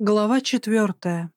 Глава четвертая.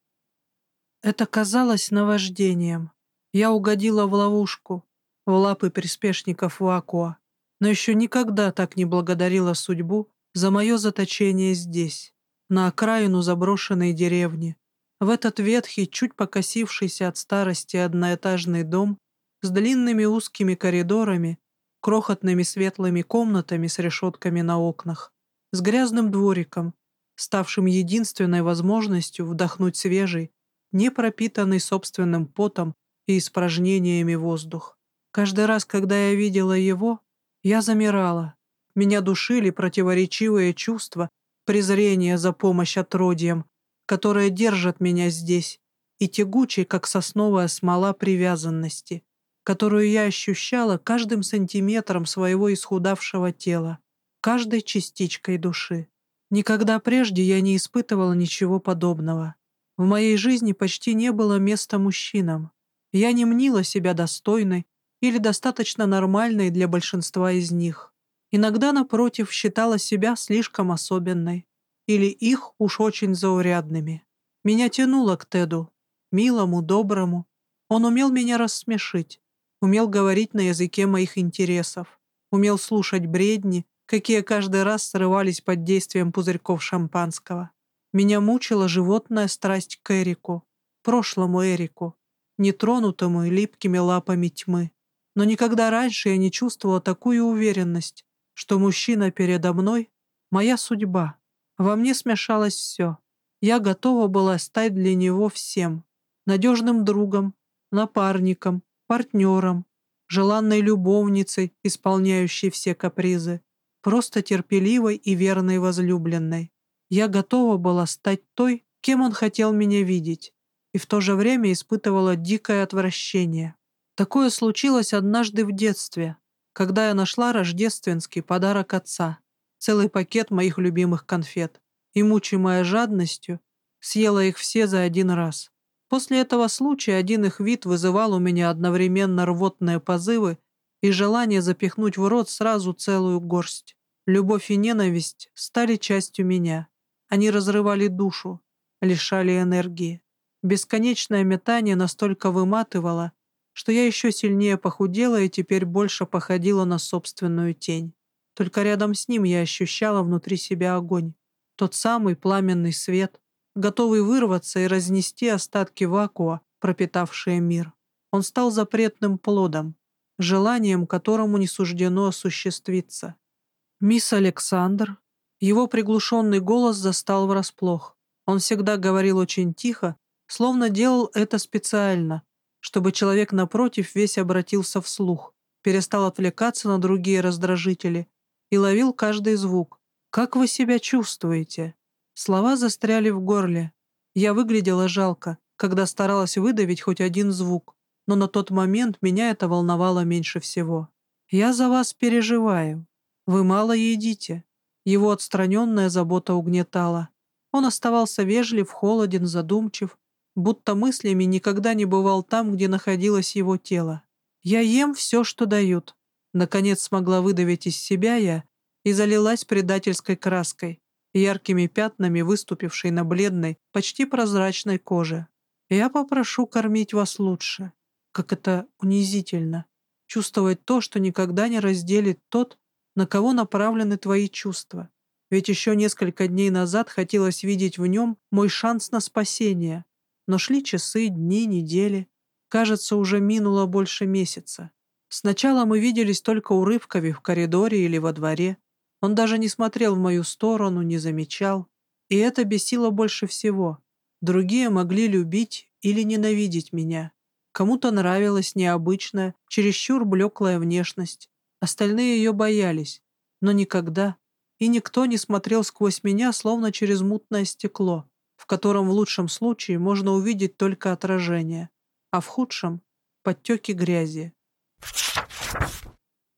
Это казалось наваждением. Я угодила в ловушку, в лапы приспешников Вакуа, но еще никогда так не благодарила судьбу за мое заточение здесь, на окраину заброшенной деревни, в этот ветхий, чуть покосившийся от старости одноэтажный дом с длинными узкими коридорами, крохотными светлыми комнатами с решетками на окнах, с грязным двориком, ставшим единственной возможностью вдохнуть свежий, не пропитанный собственным потом и испражнениями воздух. Каждый раз, когда я видела его, я замирала. Меня душили противоречивые чувства, презрение за помощь отродьям, которые держат меня здесь, и тягучей, как сосновая смола привязанности, которую я ощущала каждым сантиметром своего исхудавшего тела, каждой частичкой души. Никогда прежде я не испытывала ничего подобного. В моей жизни почти не было места мужчинам. Я не мнила себя достойной или достаточно нормальной для большинства из них. Иногда, напротив, считала себя слишком особенной или их уж очень заурядными. Меня тянуло к Теду, милому, доброму. Он умел меня рассмешить, умел говорить на языке моих интересов, умел слушать бредни какие каждый раз срывались под действием пузырьков шампанского. Меня мучила животная страсть к Эрику, прошлому Эрику, нетронутому и липкими лапами тьмы. Но никогда раньше я не чувствовала такую уверенность, что мужчина передо мной — моя судьба. Во мне смешалось все. Я готова была стать для него всем — надежным другом, напарником, партнером, желанной любовницей, исполняющей все капризы, просто терпеливой и верной возлюбленной. Я готова была стать той, кем он хотел меня видеть, и в то же время испытывала дикое отвращение. Такое случилось однажды в детстве, когда я нашла рождественский подарок отца, целый пакет моих любимых конфет, и, мучимая жадностью, съела их все за один раз. После этого случая один их вид вызывал у меня одновременно рвотные позывы и желание запихнуть в рот сразу целую горсть. Любовь и ненависть стали частью меня. Они разрывали душу, лишали энергии. Бесконечное метание настолько выматывало, что я еще сильнее похудела и теперь больше походила на собственную тень. Только рядом с ним я ощущала внутри себя огонь. Тот самый пламенный свет, готовый вырваться и разнести остатки вакууа, пропитавшие мир. Он стал запретным плодом, желанием которому не суждено осуществиться. «Мисс Александр?» Его приглушенный голос застал врасплох. Он всегда говорил очень тихо, словно делал это специально, чтобы человек напротив весь обратился вслух, перестал отвлекаться на другие раздражители и ловил каждый звук. «Как вы себя чувствуете?» Слова застряли в горле. Я выглядела жалко, когда старалась выдавить хоть один звук, но на тот момент меня это волновало меньше всего. «Я за вас переживаю», вы мало едите». Его отстраненная забота угнетала. Он оставался вежлив, холоден, задумчив, будто мыслями никогда не бывал там, где находилось его тело. «Я ем все, что дают». Наконец смогла выдавить из себя я и залилась предательской краской, яркими пятнами, выступившей на бледной, почти прозрачной коже. «Я попрошу кормить вас лучше». Как это унизительно. Чувствовать то, что никогда не разделит тот, на кого направлены твои чувства. Ведь еще несколько дней назад хотелось видеть в нем мой шанс на спасение. Но шли часы, дни, недели. Кажется, уже минуло больше месяца. Сначала мы виделись только урывками в коридоре или во дворе. Он даже не смотрел в мою сторону, не замечал. И это бесило больше всего. Другие могли любить или ненавидеть меня. Кому-то нравилась необычная, чересчур блеклая внешность. Остальные ее боялись, но никогда и никто не смотрел сквозь меня, словно через мутное стекло, в котором в лучшем случае можно увидеть только отражение, а в худшем — подтеки грязи.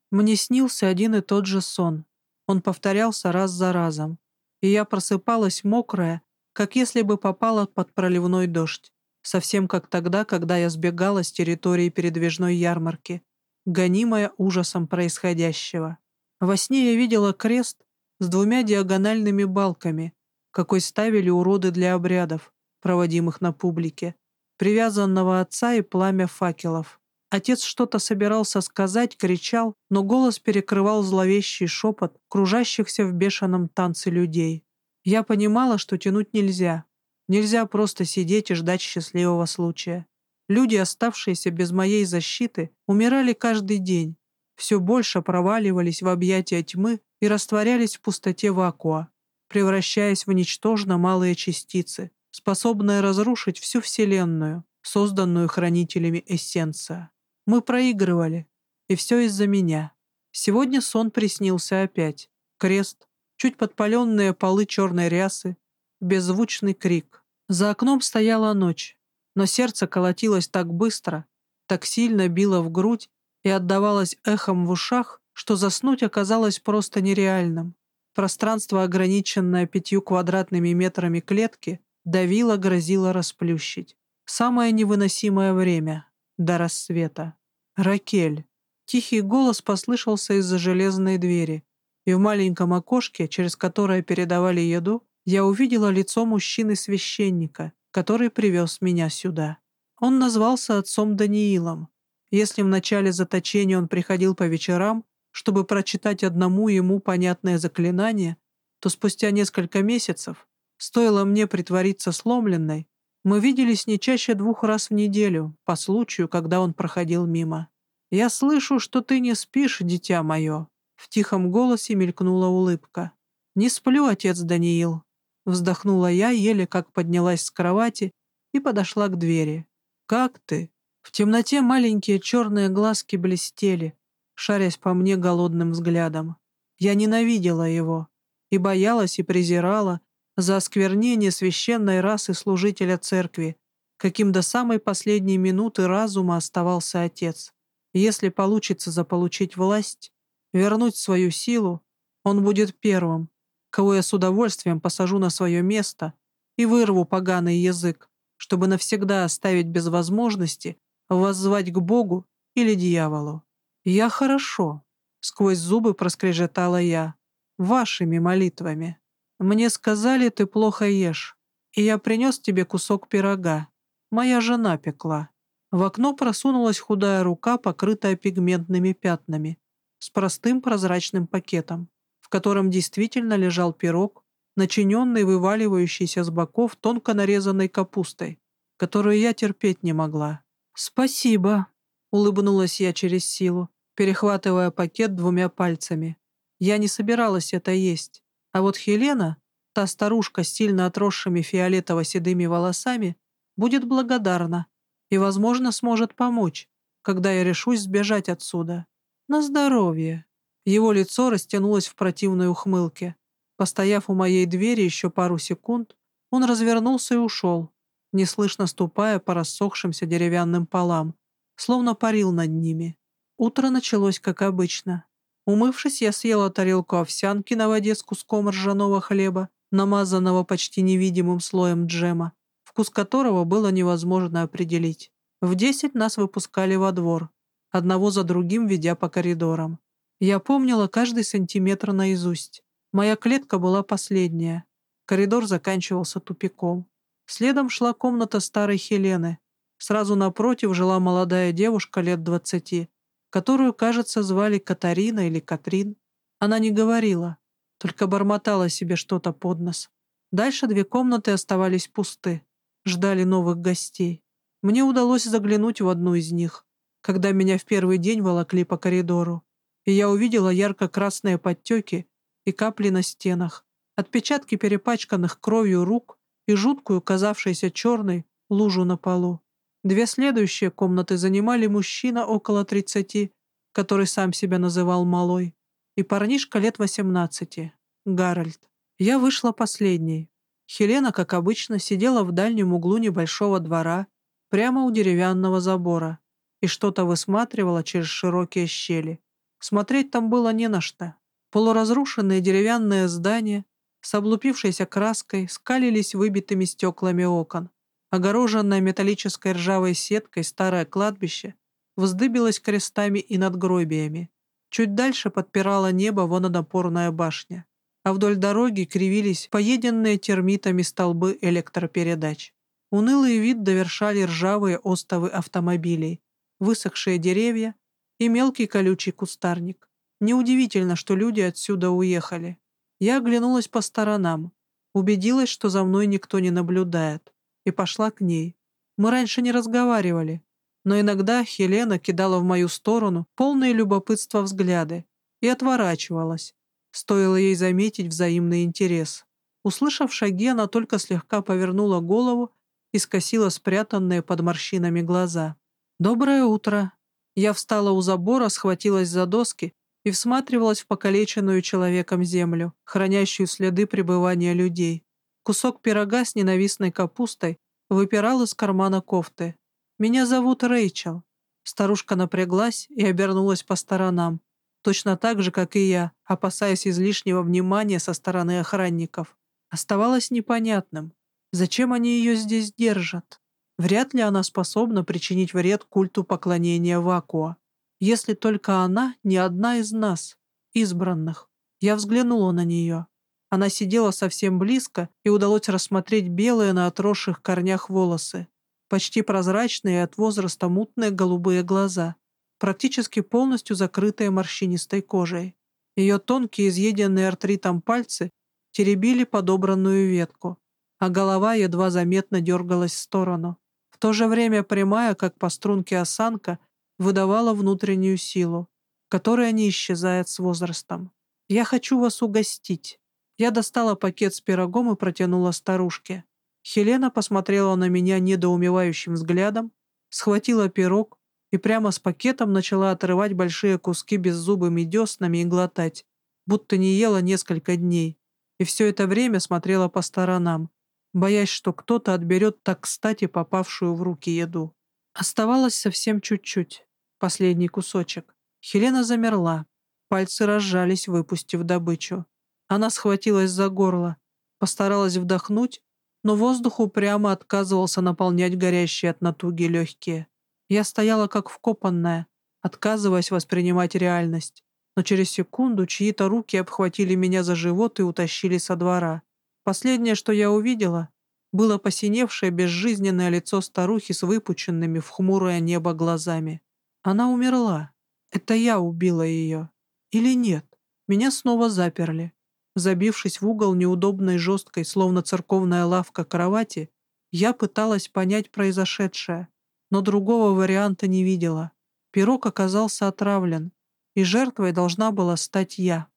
Мне снился один и тот же сон. Он повторялся раз за разом, и я просыпалась мокрая, как если бы попала под проливной дождь, совсем как тогда, когда я сбегала с территории передвижной ярмарки, гонимая ужасом происходящего. Во сне я видела крест с двумя диагональными балками, какой ставили уроды для обрядов, проводимых на публике, привязанного отца и пламя факелов. Отец что-то собирался сказать, кричал, но голос перекрывал зловещий шепот кружащихся в бешеном танце людей. Я понимала, что тянуть нельзя. Нельзя просто сидеть и ждать счастливого случая. Люди, оставшиеся без моей защиты, умирали каждый день, все больше проваливались в объятия тьмы и растворялись в пустоте вакууа, превращаясь в ничтожно малые частицы, способные разрушить всю Вселенную, созданную хранителями эссенция. Мы проигрывали. И все из-за меня. Сегодня сон приснился опять. Крест, чуть подпаленные полы черной рясы, беззвучный крик. За окном стояла ночь, но сердце колотилось так быстро, так сильно било в грудь и отдавалось эхом в ушах, что заснуть оказалось просто нереальным. Пространство, ограниченное пятью квадратными метрами клетки, давило, грозило расплющить. Самое невыносимое время до рассвета. «Ракель!» Тихий голос послышался из-за железной двери, и в маленьком окошке, через которое передавали еду, я увидела лицо мужчины-священника, который привез меня сюда. Он назвался отцом Даниилом. Если в начале заточения он приходил по вечерам, чтобы прочитать одному ему понятное заклинание, то спустя несколько месяцев, стоило мне притвориться сломленной, мы виделись не чаще двух раз в неделю, по случаю, когда он проходил мимо. «Я слышу, что ты не спишь, дитя мое», — в тихом голосе мелькнула улыбка. «Не сплю, отец Даниил», — вздохнула я, еле как поднялась с кровати и подошла к двери. «Как ты?» В темноте маленькие черные глазки блестели, шарясь по мне голодным взглядом. Я ненавидела его и боялась и презирала, за осквернение священной расы служителя церкви, каким до самой последней минуты разума оставался отец. Если получится заполучить власть, вернуть свою силу, он будет первым, кого я с удовольствием посажу на свое место и вырву поганый язык, чтобы навсегда оставить без возможности воззвать к Богу или дьяволу. «Я хорошо», — сквозь зубы проскрежетала я, — «вашими молитвами». Мне сказали, ты плохо ешь, и я принес тебе кусок пирога. Моя жена пекла». В окно просунулась худая рука, покрытая пигментными пятнами, с простым прозрачным пакетом, котором действительно лежал пирог, начиненный вываливающийся с боков тонко нарезанной капустой, которую я терпеть не могла. «Спасибо», — улыбнулась я через силу, перехватывая пакет двумя пальцами. Я не собиралась это есть. А вот Хелена, та старушка с сильно отросшими фиолетово-седыми волосами, будет благодарна и, возможно, сможет помочь, когда я решусь сбежать отсюда. На здоровье. Его лицо растянулось в противной ухмылке. Постояв у моей двери еще пару секунд, он развернулся и ушел, неслышно ступая по рассохшимся деревянным полам, словно парил над ними. Утро началось, как обычно. Умывшись, я съела тарелку овсянки на воде с куском ржаного хлеба, намазанного почти невидимым слоем джема, вкус которого было невозможно определить. В десять нас выпускали во двор, одного за другим ведя по коридорам. Я помнила каждый сантиметр наизусть. Моя клетка была последняя. Коридор заканчивался тупиком. Следом шла комната старой Хелены. Сразу напротив жила молодая девушка лет двадцати, которую, кажется, звали Катарина или Катрин. Она не говорила, только бормотала себе что-то под нос. Дальше две комнаты оставались пусты, ждали новых гостей. Мне удалось заглянуть в одну из них, когда меня в первый день волокли по коридору, и я увидела ярко-красные подтеки и капли на стенах, отпечатки перепачканных кровью рук и жуткую, казавшуюся черной, лужу на полу. Две следующие комнаты занимали мужчина около тридцати, который сам себя называл малой, и парнишка лет восемнадцати, Гарольд. Я вышла последней. Хелена, как обычно, сидела в дальнем углу небольшого двора, прямо у деревянного забора, и что-то высматривала через широкие щели. Смотреть там было не на что. Полуразрушенные деревянные здания с облупившейся краской скалились выбитыми стеклами окон. Огороженное металлической ржавой сеткой старое кладбище вздыбилось крестами и надгробиями. Чуть дальше подпирала небо водонапорная башня. а вдоль дороги кривились поеденные термитами столбы электропередач. Унылый вид довершали ржавые остовы автомобилей, высохшие деревья и мелкий колючий кустарник. Неудивительно, что люди отсюда уехали. Я оглянулась по сторонам, убедилась, что за мной никто не наблюдает, и пошла к ней. Мы раньше не разговаривали, но иногда Хелена кидала в мою сторону полные любопытства взгляды и отворачивалась. Стоило ей заметить взаимный интерес. Услышав шаги, она только слегка повернула голову и скосила спрятанные под морщинами глаза. «Доброе утро!» Я встала у забора, схватилась за доски и всматривалась в покалеченную человеком землю, хранящую следы пребывания людей. Кусок пирога с ненавистной капустой выпирал из кармана кофты. «Меня зовут Рэйчел». Старушка напряглась и обернулась по сторонам, точно так же, как и я, опасаясь излишнего внимания со стороны охранников. Оставалось непонятным, зачем они ее здесь держат. Вряд ли она способна причинить вред культу поклонения Вакуа. Если только она не одна из нас, избранных. Я взглянула на нее. Она сидела совсем близко, и удалось рассмотреть белые на отросших корнях волосы, почти прозрачные от возраста мутные голубые глаза, практически полностью закрытые морщинистой кожей. Ее тонкие, изъеденные артритом пальцы теребили подобранную ветку, а голова едва заметно дергалась в сторону. То же время прямая, как по струнке осанка, выдавала внутреннюю силу, которая не исчезает с возрастом. «Я хочу вас угостить». Я достала пакет с пирогом и протянула старушке. Хелена посмотрела на меня недоумевающим взглядом, схватила пирог и прямо с пакетом начала отрывать большие куски беззубыми деснами и глотать, будто не ела несколько дней, и все это время смотрела по сторонам, боясь, что кто-то отберет так кстати попавшую в руки еду. Оставалось совсем чуть-чуть, последний кусочек. Хелена замерла, пальцы разжались, выпустив добычу. Она схватилась за горло, постаралась вдохнуть, но воздух упрямо отказывался наполнять горящие от натуги легкие. Я стояла как вкопанная, отказываясь воспринимать реальность, но через секунду чьи-то руки обхватили меня за живот и утащили со двора. Последнее, что я увидела, было посиневшее безжизненное лицо старухи с выпученными в хмурое небо глазами. Она умерла. Это я убила ее. Или нет? Меня снова заперли. Забившись в угол неудобной жесткой, словно церковная лавка кровати, я пыталась понять произошедшее, но другого варианта не видела. Пирог оказался отравлен, и жертвой должна была стать я.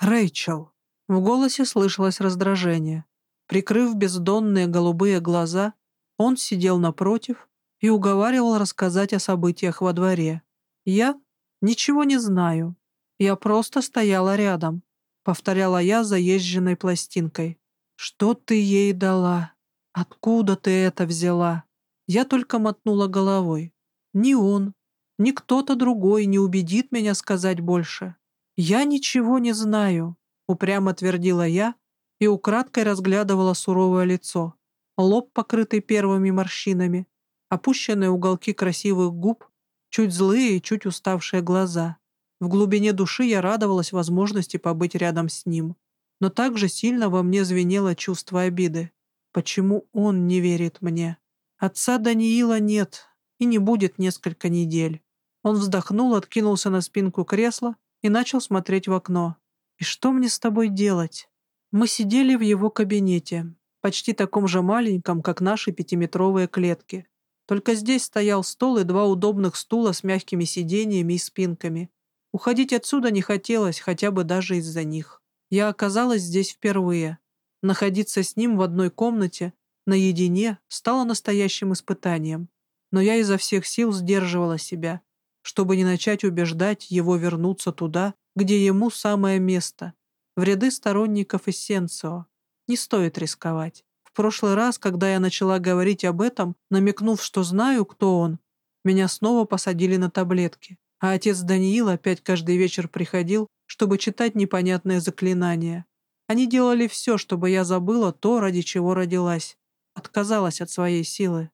«Рэйчел!» В голосе слышалось раздражение. Прикрыв бездонные голубые глаза, он сидел напротив и уговаривал рассказать о событиях во дворе. «Я ничего не знаю. Я просто стояла рядом», — повторяла я заезженной пластинкой. «Что ты ей дала? Откуда ты это взяла?» Я только мотнула головой. Ни он, ни кто-то другой не убедит меня сказать больше. «Я ничего не знаю», — упрямо твердила я, и украдкой разглядывала суровое лицо, лоб, покрытый первыми морщинами, опущенные уголки красивых губ, чуть злые и чуть уставшие глаза. В глубине души я радовалась возможности побыть рядом с ним. Но также сильно во мне звенело чувство обиды. Почему он не верит мне? Отца Даниила нет и не будет несколько недель. Он вздохнул, откинулся на спинку кресла и начал смотреть в окно. «И что мне с тобой делать?» Мы сидели в его кабинете, почти таком же маленьком, как наши пятиметровые клетки. Только здесь стоял стол и два удобных стула с мягкими сиденьями и спинками. Уходить отсюда не хотелось, хотя бы даже из-за них. Я оказалась здесь впервые. Находиться с ним в одной комнате, наедине, стало настоящим испытанием. Но я изо всех сил сдерживала себя, чтобы не начать убеждать его вернуться туда, где ему самое место, в ряды сторонников Эссенцио. Не стоит рисковать. В прошлый раз, когда я начала говорить об этом, намекнув, что знаю, кто он, меня снова посадили на таблетки, а отец Даниил опять каждый вечер приходил, чтобы читать непонятные заклинания. Они делали все, чтобы я забыла то, ради чего родилась. Отказалась от своей силы.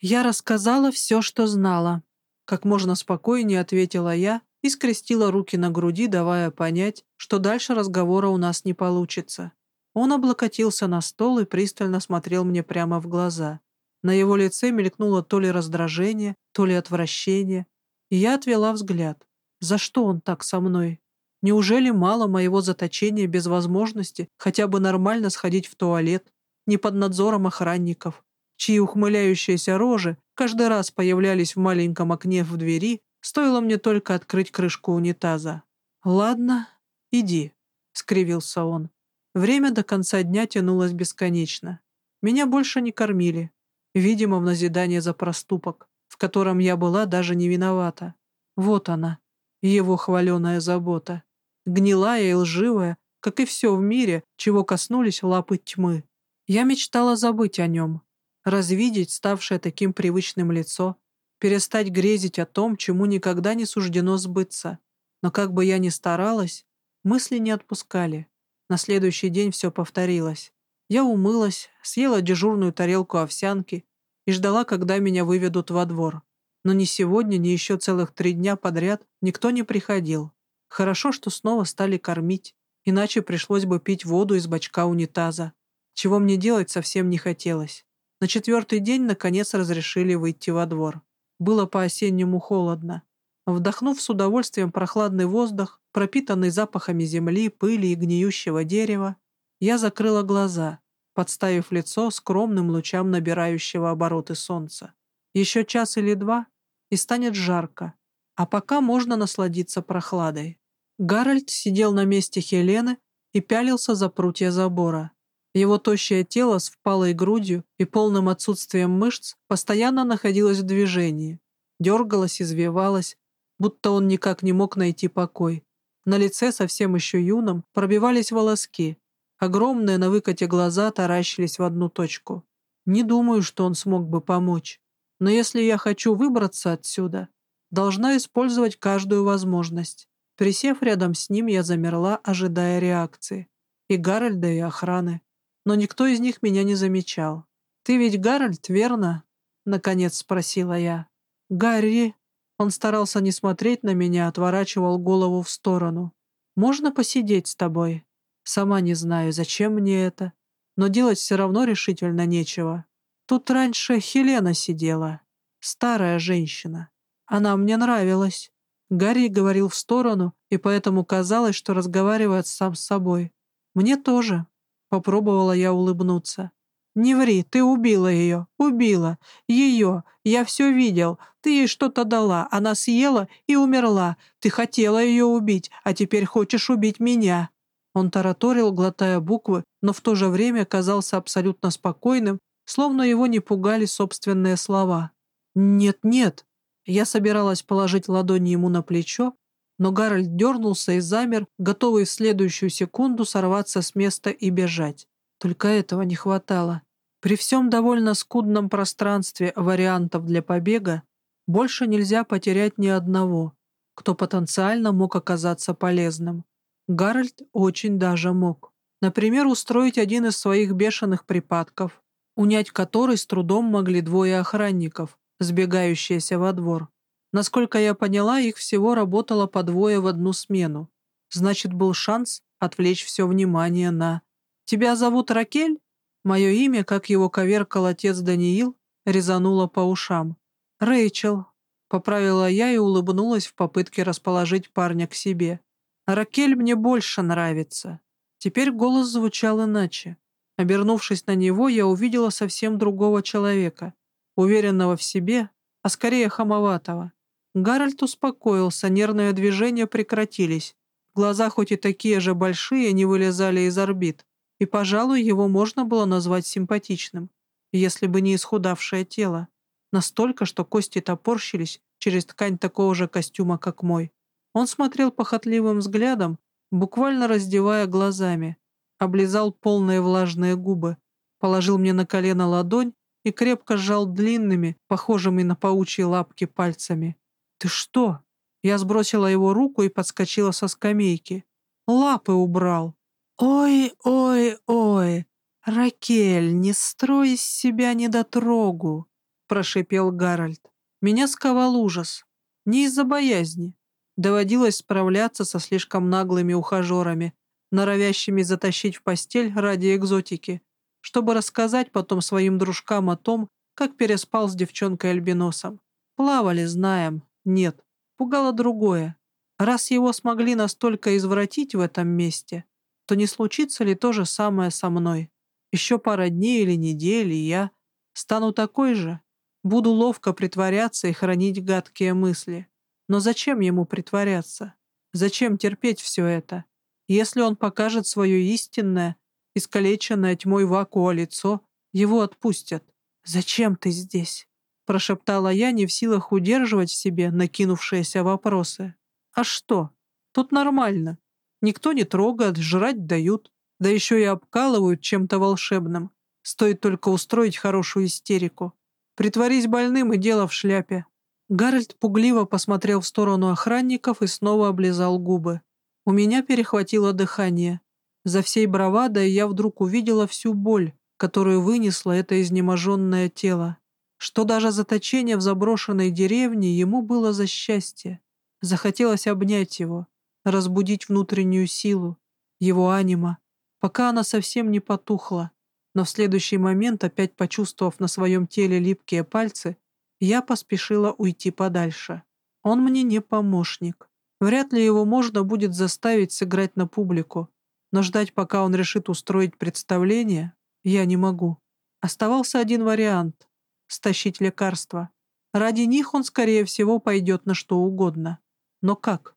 Я рассказала все, что знала. Как можно спокойнее ответила я, и скрестила руки на груди, давая понять, что дальше разговора у нас не получится. Он облокотился на стол и пристально смотрел мне прямо в глаза. На его лице мелькнуло то ли раздражение, то ли отвращение, и я отвела взгляд. За что он так со мной? Неужели мало моего заточения без возможности хотя бы нормально сходить в туалет, не под надзором охранников, чьи ухмыляющиеся рожи каждый раз появлялись в маленьком окне в двери, стоило мне только открыть крышку унитаза. «Ладно, иди», — скривился он. Время до конца дня тянулось бесконечно. Меня больше не кормили, видимо, в назидание за проступок, в котором я была даже не виновата. Вот она, его хваленая забота. Гнилая и лживая, как и все в мире, чего коснулись лапы тьмы. Я мечтала забыть о нем, развидеть ставшее таким привычным лицо, перестать грезить о том, чему никогда не суждено сбыться. Но как бы я ни старалась, мысли не отпускали. На следующий день все повторилось. Я умылась, съела дежурную тарелку овсянки и ждала, когда меня выведут во двор. Но ни сегодня, ни еще целых три дня подряд никто не приходил. Хорошо, что снова стали кормить, иначе пришлось бы пить воду из бачка унитаза, чего мне делать совсем не хотелось. На четвертый день, наконец, разрешили выйти во двор. Было по-осеннему холодно. Вдохнув с удовольствием прохладный воздух, пропитанный запахами земли, пыли и гниющего дерева, я закрыла глаза, подставив лицо скромным лучам набирающего обороты солнца. Еще час или два, и станет жарко, а пока можно насладиться прохладой. Гарольд сидел на месте Хелены и пялился за прутья забора. Его тощее тело с впалой грудью и полным отсутствием мышц постоянно находилось в движении, дергалось, извивалось, будто он никак не мог найти покой. На лице, совсем еще юном, пробивались волоски. Огромные на выкате глаза таращились в одну точку. Не думаю, что он смог бы помочь. Но если я хочу выбраться отсюда, должна использовать каждую возможность. Присев рядом с ним, я замерла, ожидая реакции. И Гарольда, и охраны но никто из них меня не замечал. «Ты ведь Гарольд, верно?» — наконец спросила я. «Гарри!» Он старался не смотреть на меня, отворачивал голову в сторону. «Можно посидеть с тобой?» Сама не знаю, зачем мне это, но делать все равно решительно нечего. Тут раньше Хелена сидела, старая женщина. Она мне нравилась. Гарри говорил в сторону, и поэтому казалось, что разговаривает сам с собой. Мне тоже. Попробовала я улыбнуться. «Не ври, ты убила ее, убила. Ее, я все видел. Ты ей что-то дала, она съела и умерла. Ты хотела ее убить, а теперь хочешь убить меня». Он тараторил, глотая буквы, но в то же время казался абсолютно спокойным, словно его не пугали собственные слова. «Нет-нет». Я собиралась положить ладони ему на плечо, но Гарольд дернулся и замер, готовый в следующую секунду сорваться с места и бежать. Только этого не хватало. При всем довольно скудном пространстве вариантов для побега больше нельзя потерять ни одного, кто потенциально мог оказаться полезным. Гарольд очень даже мог. Например, устроить один из своих бешеных припадков, унять который с трудом могли двое охранников, сбегающиеся во двор. Насколько я поняла, их всего работало по двое в одну смену. Значит, был шанс отвлечь все внимание на «Тебя зовут Ракель?» Мое имя, как его коверкал отец Даниил, резануло по ушам. «Рэйчел», — поправила я и улыбнулась в попытке расположить парня к себе. «Ракель мне больше нравится». Теперь голос звучал иначе. Обернувшись на него, я увидела совсем другого человека, уверенного в себе, а скорее хамоватого. Гарольд успокоился, нервные движения прекратились. Глаза, хоть и такие же большие, не вылезали из орбит. И, пожалуй, его можно было назвать симпатичным, если бы не исхудавшее тело. Настолько, что кости топорщились через ткань такого же костюма, как мой. Он смотрел похотливым взглядом, буквально раздевая глазами, облизал полные влажные губы, положил мне на колено ладонь и крепко сжал длинными, похожими на паучьи лапки пальцами. «Ты что?» Я сбросила его руку и подскочила со скамейки. Лапы убрал. «Ой, ой, ой! Ракель, не строй из себя недотрогу!» прошипел Гарольд. Меня сковал ужас. Не из-за боязни. Доводилось справляться со слишком наглыми ухажерами, норовящими затащить в постель ради экзотики, чтобы рассказать потом своим дружкам о том, как переспал с девчонкой-альбиносом. Плавали, знаем. Нет. Пугало другое. Раз его смогли настолько извратить в этом месте, то не случится ли то же самое со мной? Еще пара дней или недель, и я стану такой же. Буду ловко притворяться и хранить гадкие мысли. Но зачем ему притворяться? Зачем терпеть все это? Если он покажет свое истинное, искалеченное тьмой вакуа лицо, его отпустят. «Зачем ты здесь?» — прошептала я, не в силах удерживать в себе накинувшиеся вопросы. «А что? Тут нормально. Никто не трогает, жрать дают, да еще и обкалывают чем-то волшебным. Стоит только устроить хорошую истерику. Притворись больным и дело в шляпе». Гарольд пугливо посмотрел в сторону охранников и снова облизал губы. У меня перехватило дыхание. За всей бравадой я вдруг увидела всю боль, которую вынесло это изнеможенное тело. Что даже заточение в заброшенной деревне ему было за счастье. Захотелось обнять его, разбудить внутреннюю силу, его анима, пока она совсем не потухла. Но в следующий момент, опять почувствовав на своем теле липкие пальцы, я поспешила уйти подальше. Он мне не помощник. Вряд ли его можно будет заставить сыграть на публику, но ждать, пока он решит устроить представление, я не могу. Оставался один вариант — стащить лекарства. Ради них он, скорее всего, пойдет на что угодно. Но как?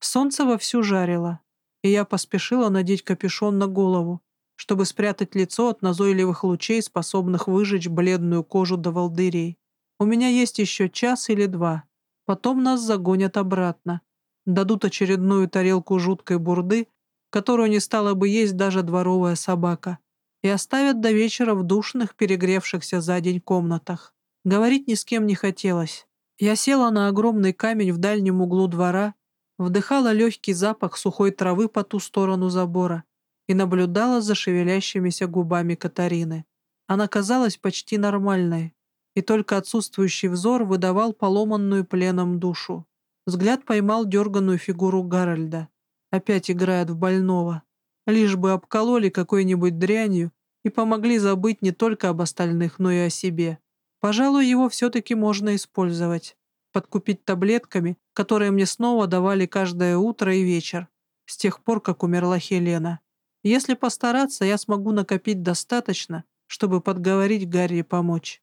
Солнце вовсю жарило, и я поспешила надеть капюшон на голову, чтобы спрятать лицо от назойливых лучей, способных выжечь бледную кожу до волдырей. У меня есть еще час или два. Потом нас загонят обратно. Дадут очередную тарелку жуткой бурды, которую не стала бы есть даже дворовая собака, и оставят до вечера в душных, перегревшихся за день комнатах. Говорить ни с кем не хотелось. Я села на огромный камень в дальнем углу двора, вдыхала легкий запах сухой травы по ту сторону забора и наблюдала за шевелящимися губами Катарины. Она казалась почти нормальной, и только отсутствующий взор выдавал поломанную пленом душу. Взгляд поймал дерганную фигуру Гарольда. Опять играет в больного. Лишь бы обкололи какой-нибудь дрянью и помогли забыть не только об остальных, но и о себе. Пожалуй, его все-таки можно использовать. Подкупить таблетками, которые мне снова давали каждое утро и вечер, с тех пор, как умерла Хелена. Если постараться, я смогу накопить достаточно, чтобы подговорить Гарри помочь.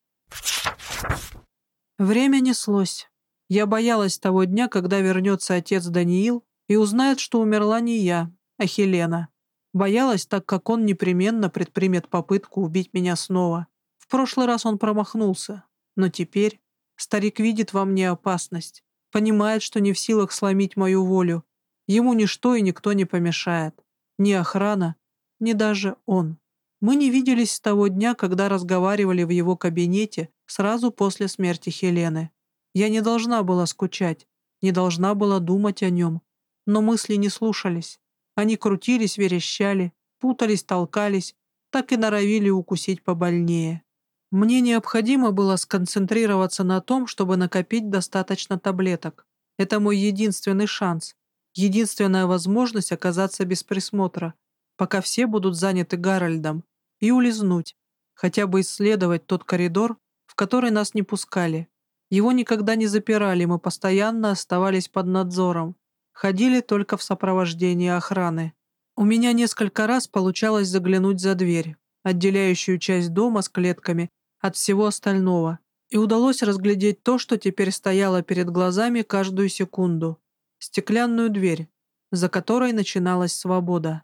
Время неслось. Я боялась того дня, когда вернется отец Даниил и узнает, что умерла не я, а Хелена. Боялась, так как он непременно предпримет попытку убить меня снова. В прошлый раз он промахнулся, но теперь старик видит во мне опасность, понимает, что не в силах сломить мою волю. Ему ничто и никто не помешает. Ни охрана, ни даже он. Мы не виделись с того дня, когда разговаривали в его кабинете сразу после смерти Хелены. Я не должна была скучать, не должна была думать о нем. Но мысли не слушались. Они крутились, верещали, путались, толкались, так и норовили укусить побольнее. Мне необходимо было сконцентрироваться на том, чтобы накопить достаточно таблеток. Это мой единственный шанс, единственная возможность оказаться без присмотра, пока все будут заняты Гарольдом, и улизнуть, хотя бы исследовать тот коридор, в который нас не пускали. Его никогда не запирали, мы постоянно оставались под надзором. Ходили только в сопровождении охраны. У меня несколько раз получалось заглянуть за дверь, отделяющую часть дома с клетками от всего остального, и удалось разглядеть то, что теперь стояло перед глазами каждую секунду. Стеклянную дверь, за которой начиналась свобода.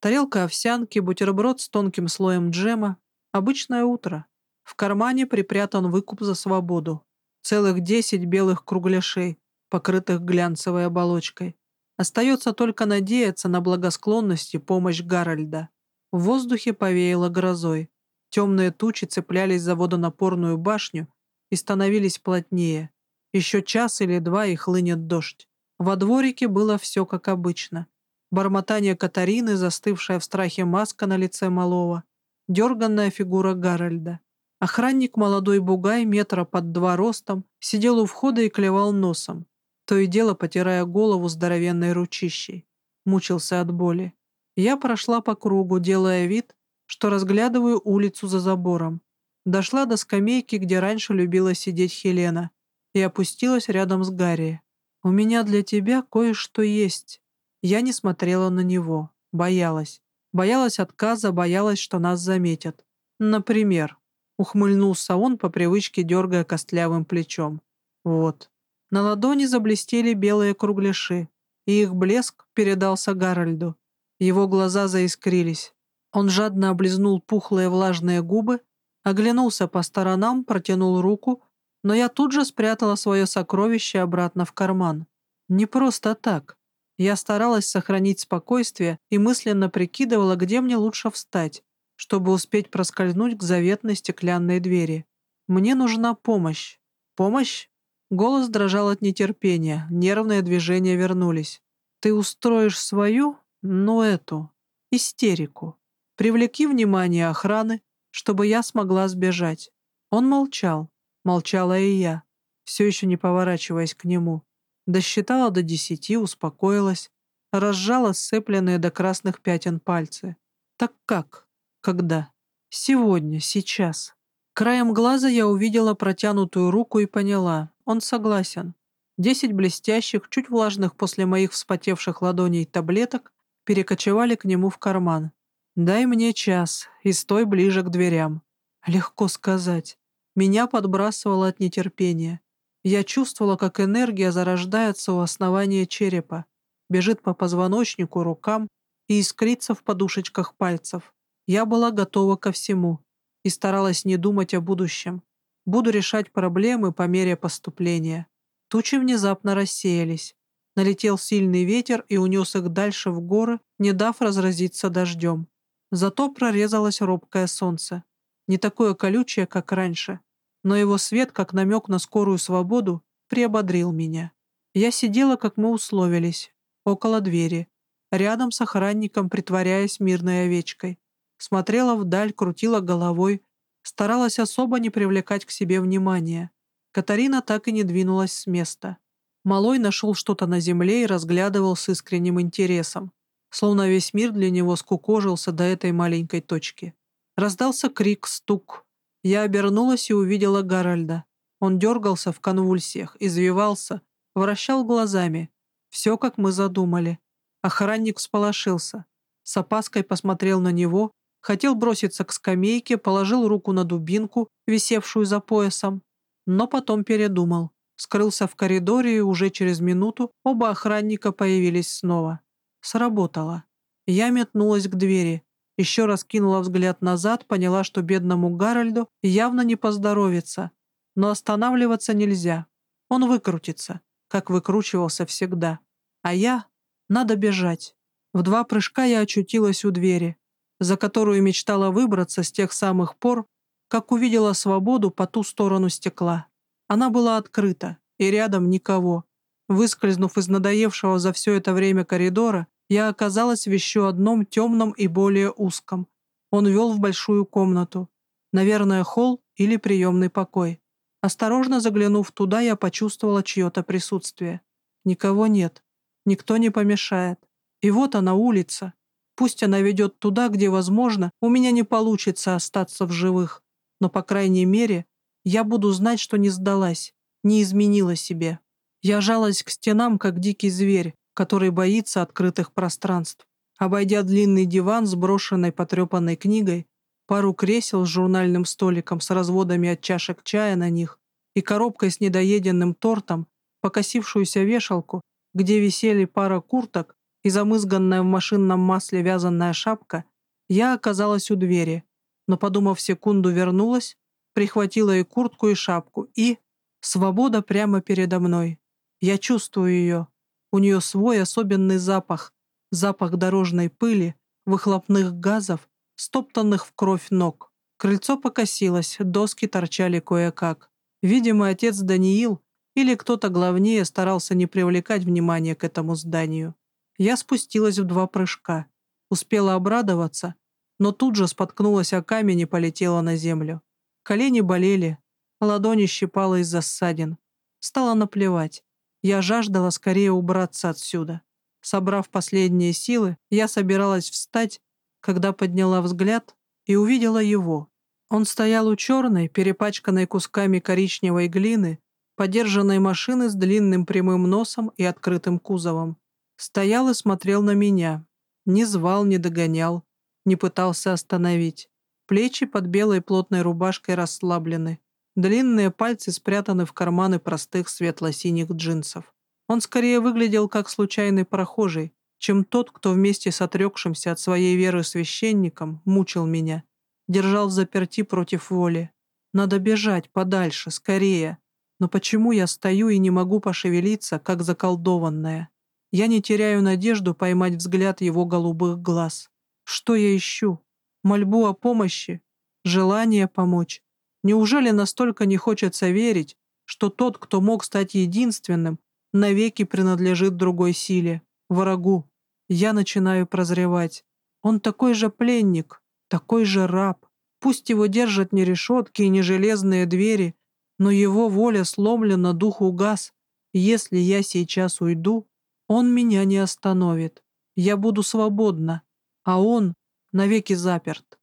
Тарелка овсянки, бутерброд с тонким слоем джема. Обычное утро. В кармане припрятан выкуп за свободу. Целых десять белых кругляшей, покрытых глянцевой оболочкой. Остается только надеяться на благосклонность и помощь Гарольда. В воздухе повеяло грозой. Темные тучи цеплялись за водонапорную башню и становились плотнее. Еще час или два и хлынет дождь. Во дворике было все как обычно. Бормотание Катарины, застывшая в страхе маска на лице малого, дерганная фигура Гарольда. Охранник, молодой бугай, метра под два ростом, сидел у входа и клевал носом. То и дело потирая голову здоровенной ручищей. Мучился от боли. Я прошла по кругу, делая вид, что разглядываю улицу за забором. Дошла до скамейки, где раньше любила сидеть Хелена, и опустилась рядом с Гарри. «У меня для тебя кое-что есть». Я не смотрела на него. Боялась. Боялась отказа, боялась, что нас заметят. Например, ухмыльнулся он по привычке, дергая костлявым плечом. Вот. На ладони заблестели белые кругляши, и их блеск передался Гарольду. Его глаза заискрились. Он жадно облизнул пухлые влажные губы, оглянулся по сторонам, протянул руку, но я тут же спрятала свое сокровище обратно в карман. Не просто так. Я старалась сохранить спокойствие и мысленно прикидывала, где мне лучше встать, чтобы успеть проскользнуть к заветной стеклянной двери. Мне нужна помощь. Помощь? Голос дрожал от нетерпения, нервные движения вернулись. Ты устроишь свою, ну эту, истерику. Привлеки внимание охраны, чтобы я смогла сбежать. Он молчал. Молчала и я, все еще не поворачиваясь к нему. Досчитала до десяти, успокоилась, разжала сцепленные до красных пятен пальцы. Так как? Когда? Сегодня, сейчас. Краем глаза я увидела протянутую руку и поняла, он согласен. Десять блестящих, чуть влажных после моих вспотевших ладоней таблеток перекочевали к нему в карман. «Дай мне час и стой ближе к дверям». Легко сказать. Меня подбрасывало от нетерпения. Я чувствовала, как энергия зарождается у основания черепа, бежит по позвоночнику, рукам и искрится в подушечках пальцев. Я была готова ко всему и старалась не думать о будущем. Буду решать проблемы по мере поступления. Тучи внезапно рассеялись. Налетел сильный ветер и унес их дальше в горы, не дав разразиться дождем. Зато прорезалось робкое солнце. Не такое колючее, как раньше. Но его свет, как намек на скорую свободу, приободрил меня. Я сидела, как мы условились, около двери, рядом с охранником, притворяясь мирной овечкой. Смотрела вдаль, крутила головой, старалась особо не привлекать к себе внимания. Катарина так и не двинулась с места. Малой нашел что-то на земле и разглядывал с искренним интересом словно весь мир для него скукожился до этой маленькой точки. Раздался крик, стук. Я обернулась и увидела Гарольда. Он дергался в конвульсиях, извивался, вращал глазами. Все, как мы задумали. Охранник всполошился. С опаской посмотрел на него, хотел броситься к скамейке, положил руку на дубинку, висевшую за поясом, но потом передумал. Скрылся в коридоре, и уже через минуту оба охранника появились снова. Сработало. Я метнулась к двери. Еще раз кинула взгляд назад, поняла, что бедному Гарольду явно не поздоровится. Но останавливаться нельзя. Он выкрутится, как выкручивался всегда. А я... Надо бежать. В два прыжка я очутилась у двери, за которую мечтала выбраться с тех самых пор, как увидела свободу по ту сторону стекла. Она была открыта, и рядом никого. Выскользнув из надоевшего за все это время коридора, я оказалась в еще одном темном и более узком. Он вел в большую комнату. Наверное, холл или приемный покой. Осторожно заглянув туда, я почувствовала чье-то присутствие. Никого нет. Никто не помешает. И вот она, улица. Пусть она ведет туда, где, возможно, у меня не получится остаться в живых. Но, по крайней мере, я буду знать, что не сдалась, не изменила себе. Я жалась к стенам, как дикий зверь, который боится открытых пространств. Обойдя длинный диван с брошенной потрепанной книгой, пару кресел с журнальным столиком с разводами от чашек чая на них и коробкой с недоеденным тортом, покосившуюся вешалку, где висели пара курток и замызганная в машинном масле вязаная шапка, я оказалась у двери, но, подумав секунду, вернулась, прихватила и куртку, и шапку, и... Свобода прямо передо мной. Я чувствую ее. У нее свой особенный запах. Запах дорожной пыли, выхлопных газов, стоптанных в кровь ног. Крыльцо покосилось, доски торчали кое-как. Видимо, отец Даниил или кто-то главнее старался не привлекать внимания к этому зданию. Я спустилась в два прыжка. Успела обрадоваться, но тут же споткнулась о камень и полетела на землю. Колени болели, ладони щипало из-за ссадин. Стало наплевать. Я жаждала скорее убраться отсюда. Собрав последние силы, я собиралась встать, когда подняла взгляд и увидела его. Он стоял у черной, перепачканной кусками коричневой глины, подержанной машины с длинным прямым носом и открытым кузовом. Стоял и смотрел на меня. Не звал, не догонял, не пытался остановить. Плечи под белой плотной рубашкой расслаблены. Длинные пальцы спрятаны в карманы простых светло-синих джинсов. Он скорее выглядел как случайный прохожий, чем тот, кто вместе с отрекшимся от своей веры священником мучил меня, держал в заперти против воли. Надо бежать подальше, скорее. Но почему я стою и не могу пошевелиться, как заколдованная? Я не теряю надежду поймать взгляд его голубых глаз. Что я ищу? Мольбу о помощи? Желание помочь? Неужели настолько не хочется верить, что тот, кто мог стать единственным, навеки принадлежит другой силе, врагу? Я начинаю прозревать. Он такой же пленник, такой же раб. Пусть его держат не решетки и не железные двери, но его воля сломлена, дух угас. Если я сейчас уйду, он меня не остановит. Я буду свободна, а он навеки заперт.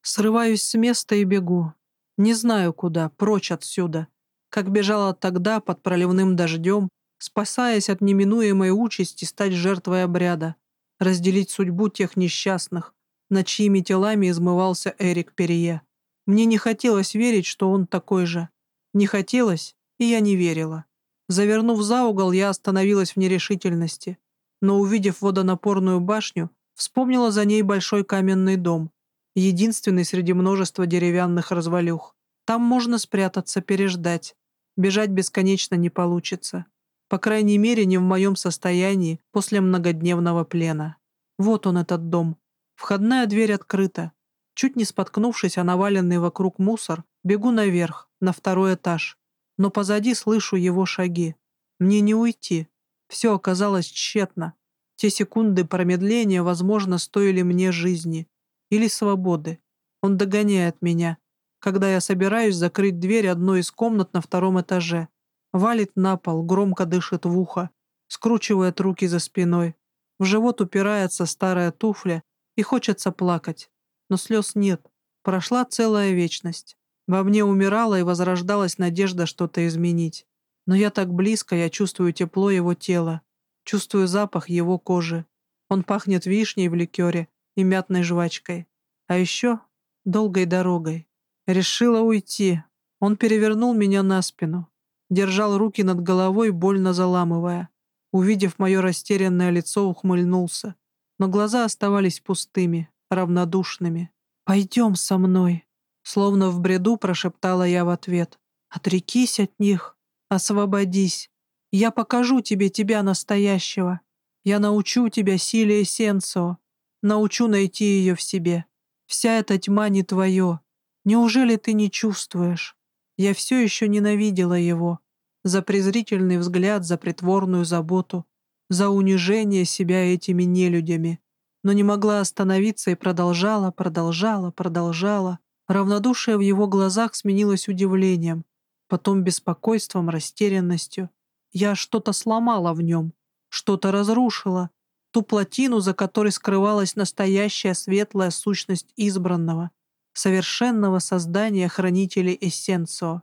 Срываюсь с места и бегу. Не знаю куда, прочь отсюда. Как бежала тогда под проливным дождем, спасаясь от неминуемой участи стать жертвой обряда, разделить судьбу тех несчастных, над чьими телами измывался Эрик Перье. Мне не хотелось верить, что он такой же. Не хотелось, и я не верила. Завернув за угол, я остановилась в нерешительности, но, увидев водонапорную башню, вспомнила за ней большой каменный дом, единственный среди множества деревянных развалюх. Там можно спрятаться, переждать. Бежать бесконечно не получится. По крайней мере, не в моем состоянии после многодневного плена. Вот он, этот дом. Входная дверь открыта. Чуть не споткнувшись о наваленный вокруг мусор, бегу наверх, на второй этаж. Но позади слышу его шаги. Мне не уйти. Все оказалось тщетно. Те секунды промедления, возможно, стоили мне жизни. Или свободы. Он догоняет меня, когда я собираюсь закрыть дверь одной из комнат на втором этаже. Валит на пол, громко дышит в ухо, скручивает руки за спиной. В живот упирается старая туфля, и хочется плакать. Но слез нет. Прошла целая вечность. Во мне умирала и возрождалась надежда что-то изменить. Но я так близко, я чувствую тепло его тела, чувствую запах его кожи. Он пахнет вишней в ликере и мятной жвачкой. А еще долгой дорогой. Решила уйти. Он перевернул меня на спину, держал руки над головой, больно заламывая. Увидев мое растерянное лицо, ухмыльнулся. Но глаза оставались пустыми, равнодушными. «Пойдем со мной», Словно в бреду прошептала я в ответ. «Отрекись от них, освободись. Я покажу тебе тебя настоящего. Я научу тебя силе эссенцио, научу найти ее в себе. Вся эта тьма не твое. Неужели ты не чувствуешь? Я все еще ненавидела его. За презрительный взгляд, за притворную заботу, за унижение себя этими нелюдями. Но не могла остановиться и продолжала, продолжала, продолжала. Равнодушие в его глазах сменилось удивлением, потом беспокойством, растерянностью. Я что-то сломала в нем, что-то разрушила, ту плотину, за которой скрывалась настоящая светлая сущность избранного, совершенного создания хранителей эссенцио.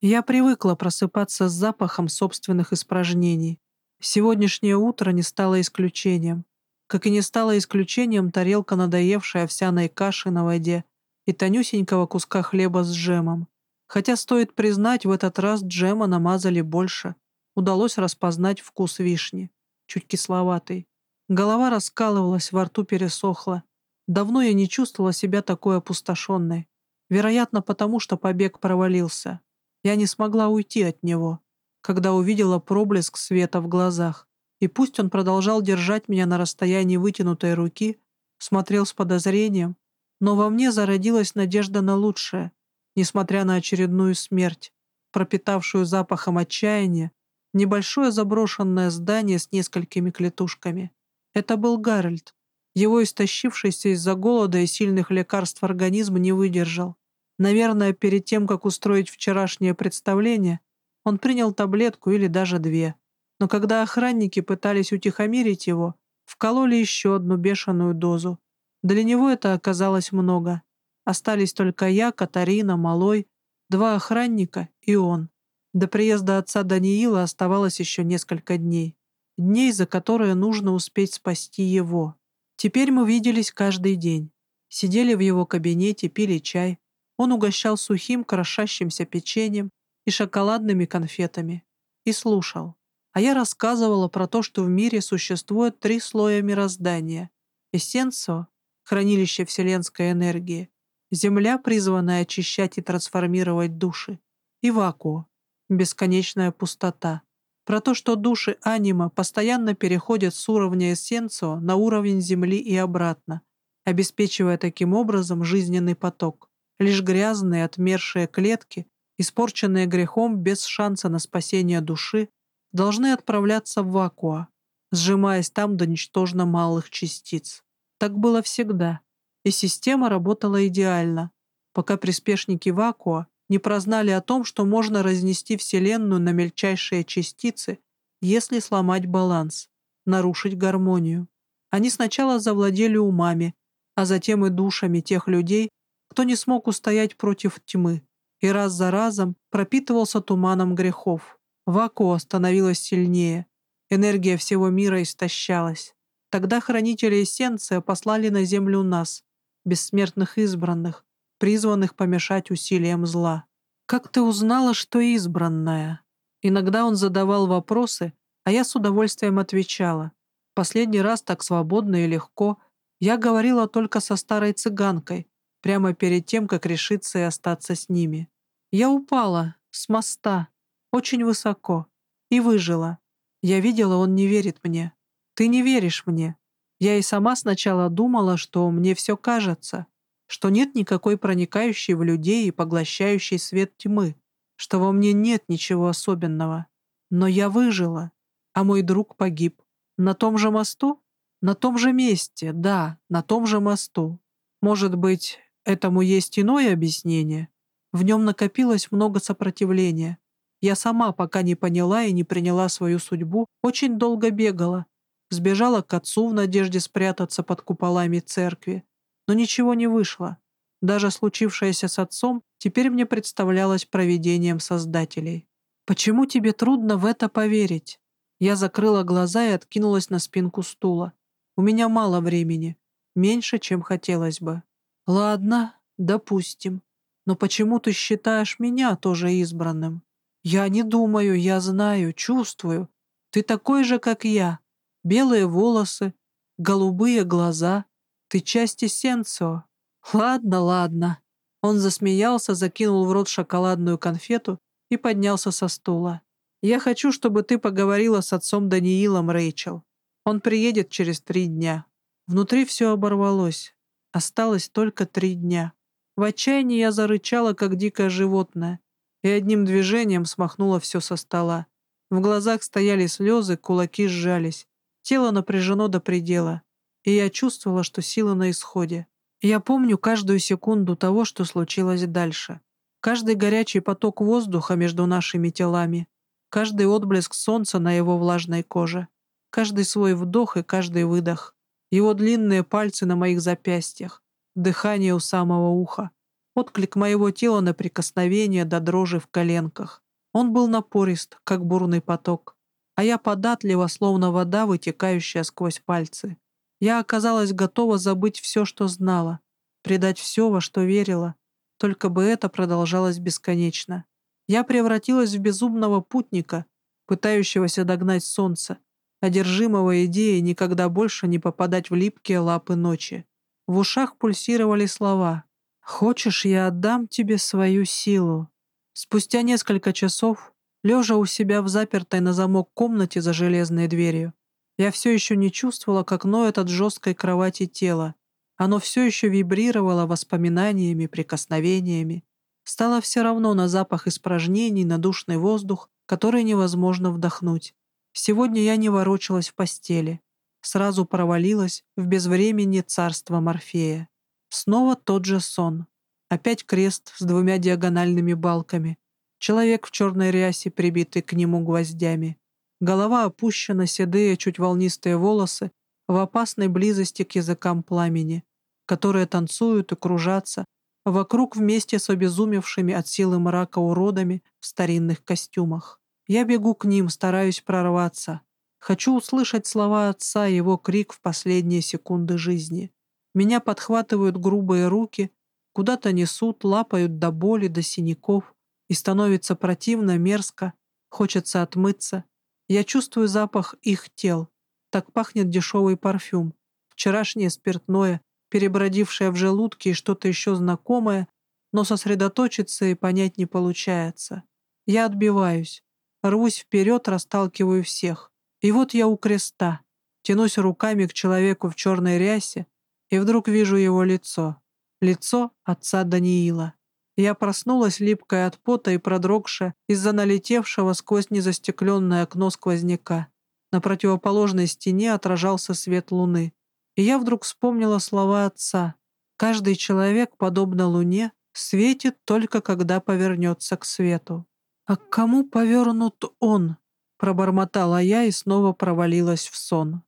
Я привыкла просыпаться с запахом собственных испражнений. Сегодняшнее утро не стало исключением. Как и не стало исключением тарелка надоевшей овсяной каши на воде и тонюсенького куска хлеба с джемом. Хотя, стоит признать, в этот раз джема намазали больше. Удалось распознать вкус вишни. Чуть кисловатый. Голова раскалывалась, во рту пересохла. Давно я не чувствовала себя такой опустошенной. Вероятно, потому что побег провалился. Я не смогла уйти от него, когда увидела проблеск света в глазах. И пусть он продолжал держать меня на расстоянии вытянутой руки, смотрел с подозрением, но во мне зародилась надежда на лучшее, несмотря на очередную смерть, пропитавшую запахом отчаяния, небольшое заброшенное здание с несколькими клетушками. Это был Гарольд. Его истощившийся из-за голода и сильных лекарств организм не выдержал. Наверное, перед тем, как устроить вчерашнее представление, Он принял таблетку или даже две. Но когда охранники пытались утихомирить его, вкололи еще одну бешеную дозу. Для него это оказалось много. Остались только я, Катарина, Малой, два охранника и он. До приезда отца Даниила оставалось еще несколько дней. Дней, за которые нужно успеть спасти его. Теперь мы виделись каждый день. Сидели в его кабинете, пили чай. Он угощал сухим, крошащимся печеньем и шоколадными конфетами. И слушал. А я рассказывала про то, что в мире существует три слоя мироздания. Эссенцио — хранилище вселенской энергии. Земля, призванная очищать и трансформировать души. И вакуо — бесконечная пустота. Про то, что души анима постоянно переходят с уровня эссенцио на уровень Земли и обратно, обеспечивая таким образом жизненный поток. Лишь грязные, отмершие клетки, испорченные грехом без шанса на спасение души, должны отправляться в вакуа, сжимаясь там до ничтожно малых частиц. Так было всегда, и система работала идеально, пока приспешники вакуа не прознали о том, что можно разнести Вселенную на мельчайшие частицы, если сломать баланс, нарушить гармонию. Они сначала завладели умами, а затем и душами тех людей, кто не смог устоять против тьмы, и раз за разом пропитывался туманом грехов. Вакуо становилось сильнее, энергия всего мира истощалась. Тогда хранители эссенция послали на землю нас, бессмертных избранных, призванных помешать усилиям зла. «Как ты узнала, что избранная?» Иногда он задавал вопросы, а я с удовольствием отвечала. Последний раз так свободно и легко я говорила только со старой цыганкой, прямо перед тем, как решиться и остаться с ними. Я упала с моста, очень высоко, и выжила. Я видела, он не верит мне. Ты не веришь мне. Я и сама сначала думала, что мне все кажется, что нет никакой проникающей в людей и поглощающей свет тьмы, что во мне нет ничего особенного. Но я выжила, а мой друг погиб. На том же мосту? На том же месте, да, на том же мосту. Может быть, этому есть иное объяснение? В нем накопилось много сопротивления. Я сама, пока не поняла и не приняла свою судьбу, очень долго бегала. Сбежала к отцу в надежде спрятаться под куполами церкви. Но ничего не вышло. Даже случившееся с отцом теперь мне представлялось провидением создателей. «Почему тебе трудно в это поверить?» Я закрыла глаза и откинулась на спинку стула. «У меня мало времени. Меньше, чем хотелось бы». «Ладно, допустим. Но почему ты считаешь меня тоже избранным?» «Я не думаю, я знаю, чувствую. Ты такой же, как я. Белые волосы, голубые глаза. Ты часть эссенцио. Ладно, ладно». Он засмеялся, закинул в рот шоколадную конфету и поднялся со стула. «Я хочу, чтобы ты поговорила с отцом Даниилом, Рэйчел. Он приедет через три дня». Внутри все оборвалось. Осталось только три дня. В отчаянии я зарычала, как дикое животное и одним движением смахнула все со стола. В глазах стояли слезы, кулаки сжались. Тело напряжено до предела, и я чувствовала, что сила на исходе. Я помню каждую секунду того, что случилось дальше. Каждый горячий поток воздуха между нашими телами, каждый отблеск солнца на его влажной коже, каждый свой вдох и каждый выдох, его длинные пальцы на моих запястьях, дыхание у самого уха, отклик моего тела на прикосновение до дрожи в коленках. Он был напорист, как бурный поток, а я податлива, словно вода, вытекающая сквозь пальцы. Я оказалась готова забыть все, что знала, предать все, во что верила, только бы это продолжалось бесконечно. Я превратилась в безумного путника, пытающегося догнать солнце, одержимого идеей никогда больше не попадать в липкие лапы ночи. В ушах пульсировали слова «Хочешь, я отдам тебе свою силу?» Спустя несколько часов, лежа у себя в запертой на замок комнате за железной дверью, я все еще не чувствовала, как ноет от жесткой кровати тело. Оно все еще вибрировало воспоминаниями, прикосновениями. Стало все равно на запах испражнений, на душный воздух, который невозможно вдохнуть. Сегодня я не ворочалась в постели. Сразу провалилась в безвременье царства Морфея. Снова тот же сон. Опять крест с двумя диагональными балками. Человек в черной рясе, прибитый к нему гвоздями. Голова опущена, седые, чуть волнистые волосы в опасной близости к языкам пламени, которые танцуют и кружатся вокруг вместе с обезумевшими от силы мрака уродами в старинных костюмах. Я бегу к ним, стараюсь прорваться. Хочу услышать слова отца, его крик в последние секунды жизни. Меня подхватывают грубые руки, куда-то несут, лапают до боли, до синяков, и становится противно, мерзко, хочется отмыться. Я чувствую запах их тел. Так пахнет дешевый парфюм. Вчерашнее спиртное, перебродившее в желудке и что-то еще знакомое, но сосредоточиться и понять не получается. Я отбиваюсь, рвусь вперед, расталкиваю всех. И вот я у креста, тянусь руками к человеку в черной рясе, и вдруг вижу его лицо. Лицо отца Даниила. Я проснулась, липкая от пота и продрогшая из-за налетевшего сквозь незастекленное окно сквозняка. На противоположной стене отражался свет луны. И я вдруг вспомнила слова отца. «Каждый человек, подобно луне, светит только когда повернется к свету». А к кому повернут он? Пробормотала я и снова провалилась в сон.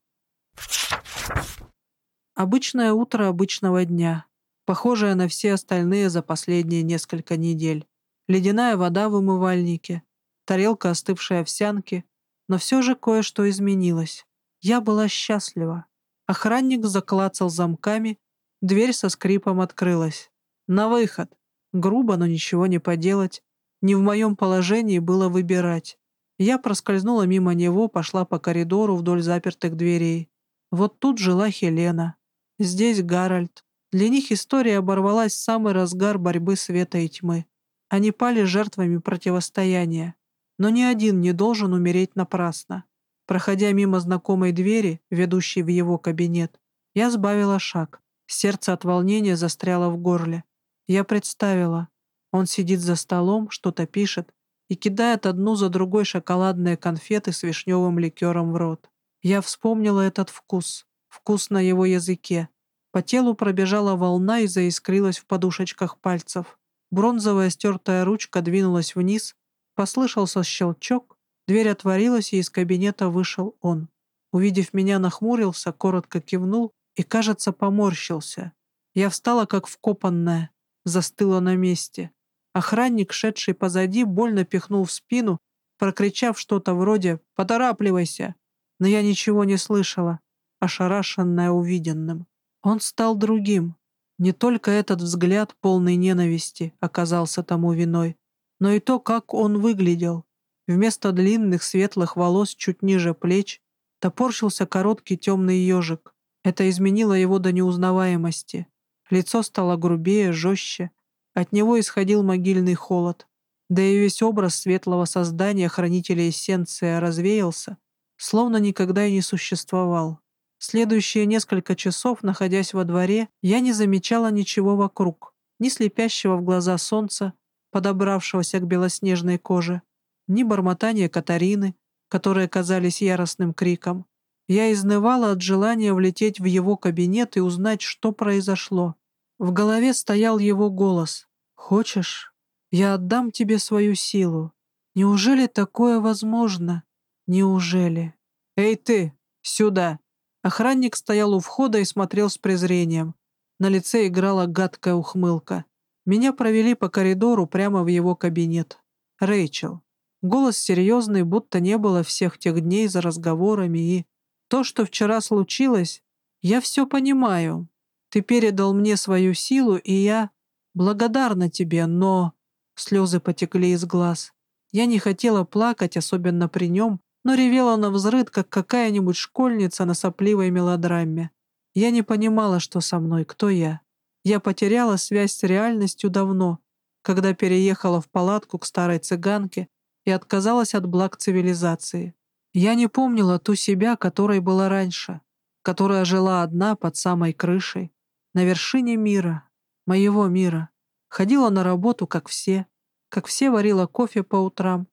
Обычное утро обычного дня, похожее на все остальные за последние несколько недель. Ледяная вода в умывальнике, тарелка остывшей овсянки, но все же кое-что изменилось. Я была счастлива. Охранник заклацал замками, дверь со скрипом открылась. На выход. Грубо, но ничего не поделать. Не в моем положении было выбирать. Я проскользнула мимо него, пошла по коридору вдоль запертых дверей. Вот тут жила Хелена. Здесь Гарольд. Для них история оборвалась в самый разгар борьбы света и тьмы. Они пали жертвами противостояния. Но ни один не должен умереть напрасно. Проходя мимо знакомой двери, ведущей в его кабинет, я сбавила шаг. Сердце от волнения застряло в горле. Я представила. Он сидит за столом, что-то пишет, и кидает одну за другой шоколадные конфеты с вишневым ликером в рот. Я вспомнила этот вкус, вкус на его языке. По телу пробежала волна и заискрилась в подушечках пальцев. Бронзовая стертая ручка двинулась вниз, послышался щелчок, дверь отворилась, и из кабинета вышел он. Увидев меня, нахмурился, коротко кивнул и, кажется, поморщился. Я встала, как вкопанная, застыла на месте. Охранник, шедший позади, больно пихнул в спину, прокричав что-то вроде «Поторапливайся!». Но я ничего не слышала, ошарашенная увиденным. Он стал другим. Не только этот взгляд, полный ненависти, оказался тому виной, но и то, как он выглядел. Вместо длинных светлых волос чуть ниже плеч топорщился короткий темный ежик. Это изменило его до неузнаваемости. Лицо стало грубее, жестче, от него исходил могильный холод, да и весь образ светлого создания хранителя эссенции развеялся, словно никогда и не существовал. Следующие несколько часов, находясь во дворе, я не замечала ничего вокруг, ни слепящего в глаза солнца, подобравшегося к белоснежной коже, ни бормотания Катарины, которые казались яростным криком. Я изнывала от желания влететь в его кабинет и узнать, что произошло. В голове стоял его голос. «Хочешь? Я отдам тебе свою силу. Неужели такое возможно? Неужели?» «Эй ты! Сюда!» Охранник стоял у входа и смотрел с презрением. На лице играла гадкая ухмылка. Меня провели по коридору прямо в его кабинет. Рэйчел. Голос серьезный, будто не было всех тех дней за разговорами и... То, что вчера случилось, я все понимаю. Ты передал мне свою силу, и я благодарна тебе, но...» Слезы потекли из глаз. Я не хотела плакать, особенно при нем, но ревела на взрыд, как какая-нибудь школьница на сопливой мелодраме. Я не понимала, что со мной, кто я. Я потеряла связь с реальностью давно, когда переехала в палатку к старой цыганке и отказалась от благ цивилизации. Я не помнила ту себя, которой была раньше, которая жила одна под самой крышей, на вершине мира, моего мира. Ходила на работу, как все, как все варила кофе по утрам,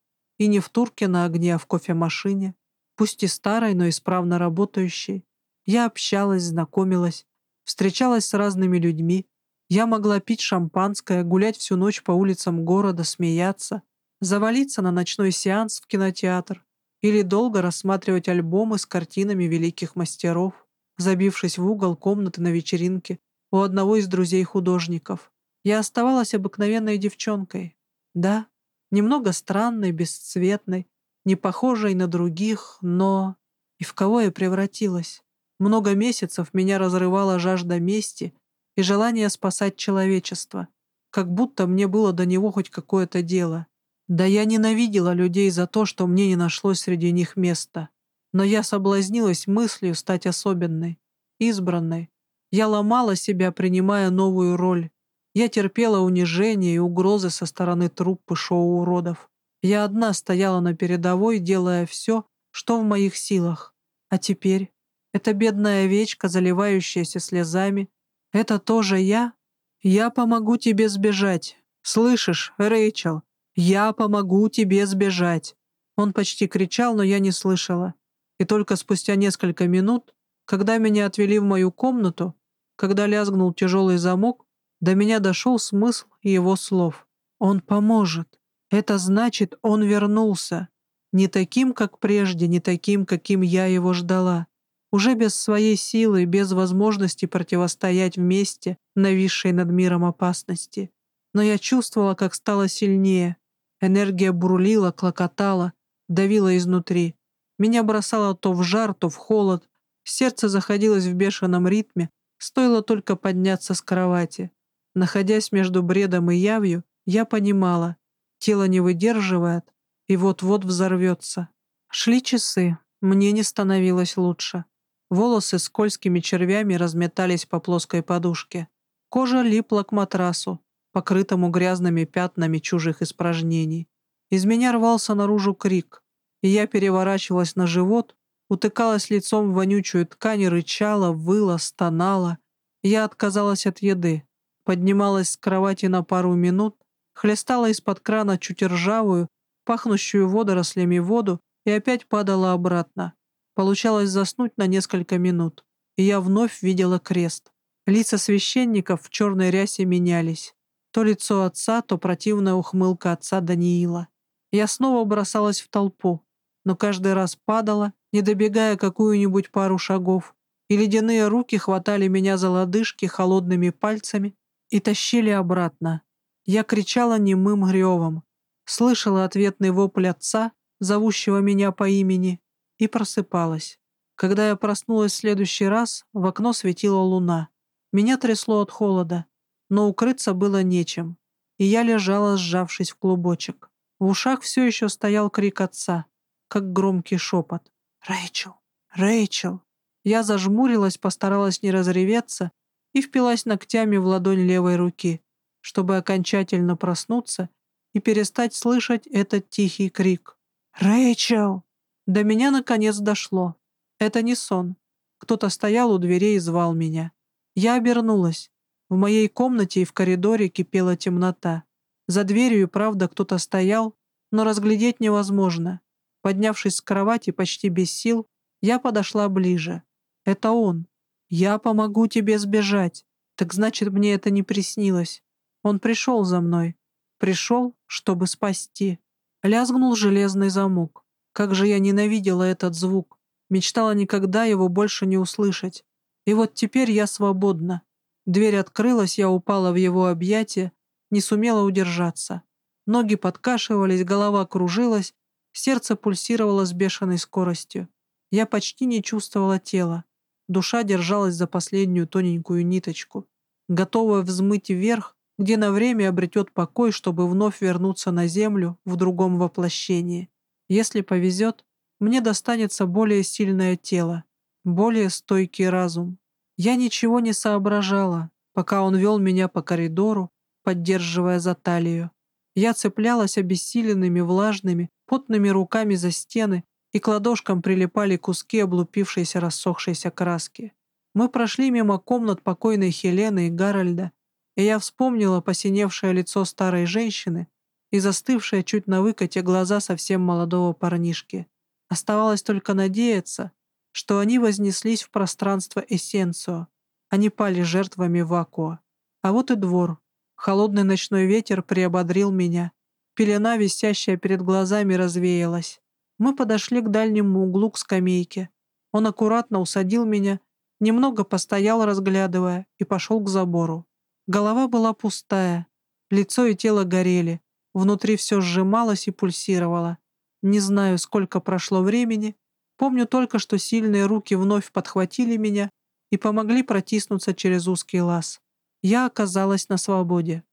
и не в турке на огне, а в кофемашине, пусть и старой, но исправно работающей. Я общалась, знакомилась, встречалась с разными людьми. Я могла пить шампанское, гулять всю ночь по улицам города, смеяться, Завалиться на ночной сеанс в кинотеатр или долго рассматривать альбомы с картинами великих мастеров, забившись в угол комнаты на вечеринке у одного из друзей художников. Я оставалась обыкновенной девчонкой. Да, немного странной, бесцветной, не похожей на других, но... И в кого я превратилась? Много месяцев меня разрывала жажда мести и желание спасать человечество, как будто мне было до него хоть какое-то дело. Да я ненавидела людей за то, что мне не нашлось среди них места. Но я соблазнилась мыслью стать особенной, избранной. Я ломала себя, принимая новую роль. Я терпела унижение и угрозы со стороны труппы шоу уродов. Я одна стояла на передовой, делая все, что в моих силах. А теперь эта бедная овечка, заливающаяся слезами, это тоже я? Я помогу тебе сбежать. Слышишь, Рэйчел? Я помогу тебе сбежать. Он почти кричал, но я не слышала. И только спустя несколько минут, когда меня отвели в мою комнату, когда лязгнул тяжелый замок, до меня дошел смысл его слов. Он поможет. Это значит, он вернулся. Не таким, как прежде, не таким, каким я его ждала. Уже без своей силы, без возможности противостоять вместе нависшей над миром опасности. Но я чувствовала, как стало сильнее. Энергия бурлила, клокотала, давила изнутри. Меня бросало то в жар, то в холод. Сердце заходилось в бешеном ритме, стоило только подняться с кровати. Находясь между бредом и явью, я понимала, тело не выдерживает и вот-вот взорвется. Шли часы, мне не становилось лучше. Волосы скользкими червями разметались по плоской подушке. Кожа липла к матрасу, покрытому грязными пятнами чужих испражнений. Из меня рвался наружу крик, и я переворачивалась на живот, утыкалась лицом в вонючую ткань, рычала, выла, стонала. Я отказалась от еды, поднималась с кровати на пару минут, хлестала из-под крана чуть ржавую, пахнущую водорослями воду и опять падала обратно. Получалось заснуть на несколько минут, и я вновь видела крест. Лица священников в черной рясе менялись. То лицо отца, то противная ухмылка отца Даниила. Я снова бросалась в толпу, но каждый раз падала, не добегая какую-нибудь пару шагов, и ледяные руки хватали меня за лодыжки холодными пальцами и тащили обратно. Я кричала немым гревом, слышала ответный вопль отца, зовущего меня по имени, и просыпалась. Когда я проснулась в следующий раз, в окно светила луна. Меня трясло от холода, но укрыться было нечем, и я лежала, сжавшись в клубочек. В ушах все еще стоял крик отца, как громкий шепот. «Рэйчел! Рэйчел!» Я зажмурилась, постаралась не разреветься и впилась ногтями в ладонь левой руки, чтобы окончательно проснуться и перестать слышать этот тихий крик. «Рэйчел!» До меня наконец дошло. Это не сон. Кто-то стоял у дверей и звал меня. Я обернулась. В моей комнате и в коридоре кипела темнота. За дверью, правда, кто-то стоял, но разглядеть невозможно. Поднявшись с кровати почти без сил, я подошла ближе. Это он. «Я помогу тебе сбежать». Так значит, мне это не приснилось. Он пришел за мной. Пришел, чтобы спасти. Лязгнул железный замок. Как же я ненавидела этот звук. Мечтала никогда его больше не услышать. И вот теперь я свободна. Дверь открылась, я упала в его объятия, не сумела удержаться. Ноги подкашивались, голова кружилась, сердце пульсировало с бешеной скоростью. Я почти не чувствовала тела. Душа держалась за последнюю тоненькую ниточку, готовая взмыть вверх, где на время обретет покой, чтобы вновь вернуться на землю в другом воплощении. Если повезет, мне достанется более сильное тело, более стойкий разум. Я ничего не соображала, пока он вел меня по коридору, поддерживая за талию. Я цеплялась обессиленными, влажными, потными руками за стены, и к ладошкам прилипали куски облупившейся рассохшейся краски. Мы прошли мимо комнат покойной Хелены и Гарольда, и я вспомнила посиневшее лицо старой женщины и застывшие чуть на выкате глаза совсем молодого парнишки. Оставалось только надеяться, что они вознеслись в пространство Эссенцио, они пали жертвами вакуа. А вот и двор. Холодный ночной ветер приободрил меня, Пелена, висящая перед глазами, развеялась. Мы подошли к дальнему углу к скамейке. Он аккуратно усадил меня, немного постоял, разглядывая, и пошел к забору. Голова была пустая, лицо и тело горели, внутри все сжималось и пульсировало. Не знаю, сколько прошло времени, помню только, что сильные руки вновь подхватили меня и помогли протиснуться через узкий лаз. Я оказалась на свободе.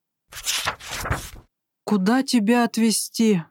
«Куда тебя отвезти?»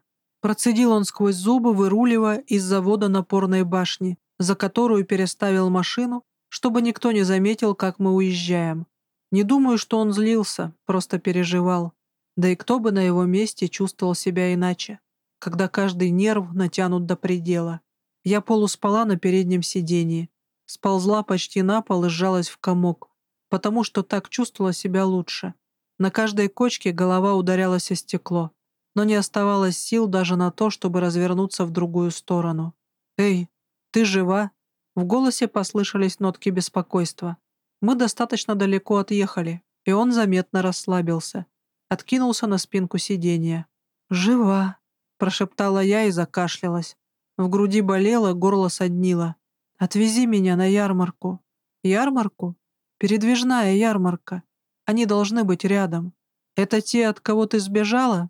Процедил он сквозь зубы, выруливая из завода напорной башни, за которую переставил машину, чтобы никто не заметил, как мы уезжаем. Не думаю, что он злился, просто переживал. Да и кто бы на его месте чувствовал себя иначе, когда каждый нерв натянут до предела. Я полуспала на переднем сидении, сползла почти на пол и сжалась в комок, потому что так чувствовала себя лучше. На каждой кочке голова ударялась о стекло но не оставалось сил даже на то, чтобы развернуться в другую сторону. «Эй, ты жива?» В голосе послышались нотки беспокойства. Мы достаточно далеко отъехали, и он заметно расслабился. Откинулся на спинку сиденья. «Жива», — прошептала я и закашлялась. В груди болело, горло соднило. «Отвези меня на ярмарку». «Ярмарку? Передвижная ярмарка. Они должны быть рядом. Это те, от кого ты сбежала?»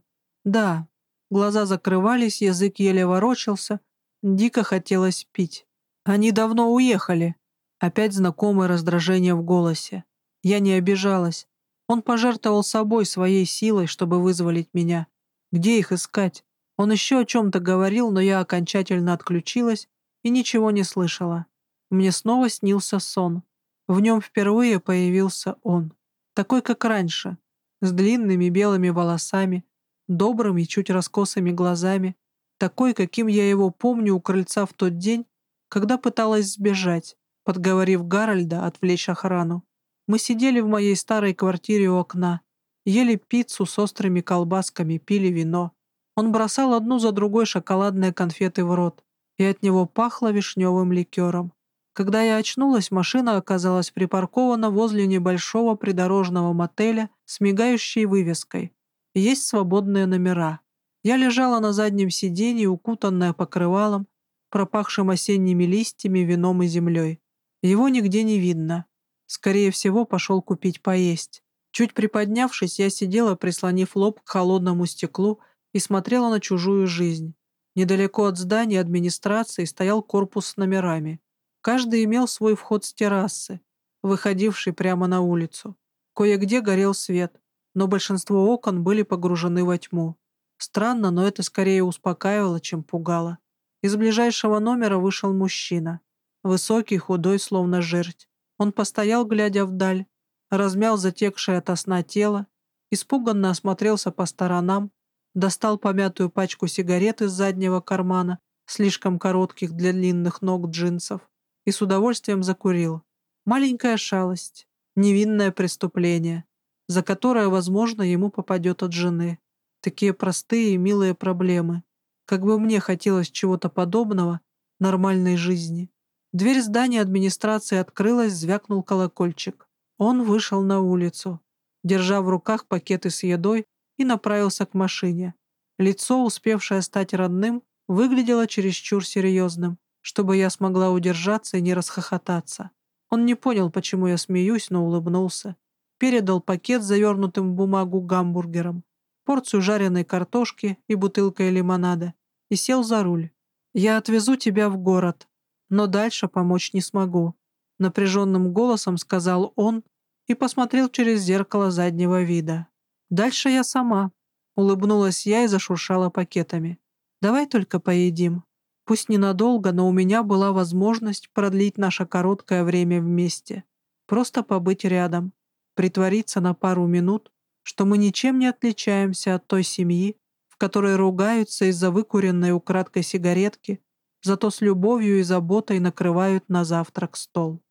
Да, глаза закрывались, язык еле ворочался, дико хотелось пить. Они давно уехали. Опять знакомое раздражение в голосе. Я не обижалась. Он пожертвовал собой, своей силой, чтобы вызволить меня. Где их искать? Он еще о чем-то говорил, но я окончательно отключилась и ничего не слышала. Мне снова снился сон. В нем впервые появился он. Такой, как раньше, с длинными белыми волосами, добрым и чуть раскосыми глазами, такой, каким я его помню у крыльца в тот день, когда пыталась сбежать, подговорив Гарольда отвлечь охрану. Мы сидели в моей старой квартире у окна, ели пиццу с острыми колбасками, пили вино. Он бросал одну за другой шоколадные конфеты в рот, и от него пахло вишневым ликером. Когда я очнулась, машина оказалась припаркована возле небольшого придорожного мотеля с мигающей вывеской есть свободные номера. Я лежала на заднем сиденье, укутанная покрывалом, пропахшим осенними листьями, вином и землей. Его нигде не видно. Скорее всего, пошел купить поесть. Чуть приподнявшись, я сидела, прислонив лоб к холодному стеклу и смотрела на чужую жизнь. Недалеко от здания администрации стоял корпус с номерами. Каждый имел свой вход с террасы, выходивший прямо на улицу. Кое-где горел свет но большинство окон были погружены во тьму. Странно, но это скорее успокаивало, чем пугало. Из ближайшего номера вышел мужчина. Высокий, худой, словно жерть. Он постоял, глядя вдаль, размял затекшее от сна тело, испуганно осмотрелся по сторонам, достал помятую пачку сигарет из заднего кармана, слишком коротких для длинных ног джинсов, и с удовольствием закурил. Маленькая шалость, невинное преступление за которое, возможно, ему попадет от жены. Такие простые и милые проблемы. Как бы мне хотелось чего-то подобного, нормальной жизни. Дверь здания администрации открылась, звякнул колокольчик. Он вышел на улицу, держа в руках пакеты с едой, и направился к машине. Лицо, успевшее стать родным, выглядело чересчур серьезным, чтобы я смогла удержаться и не расхохотаться. Он не понял, почему я смеюсь, но улыбнулся передал пакет, завернутым в бумагу гамбургером, порцию жареной картошки и бутылкой лимонада, и сел за руль. «Я отвезу тебя в город, но дальше помочь не смогу», напряженным голосом сказал он и посмотрел через зеркало заднего вида. «Дальше я сама», — улыбнулась я и зашуршала пакетами. «Давай только поедим. Пусть ненадолго, но у меня была возможность продлить наше короткое время вместе. Просто побыть рядом, притвориться на пару минут, что мы ничем не отличаемся от той семьи, в которой ругаются из-за выкуренной украдкой сигаретки, зато с любовью и заботой накрывают на завтрак стол.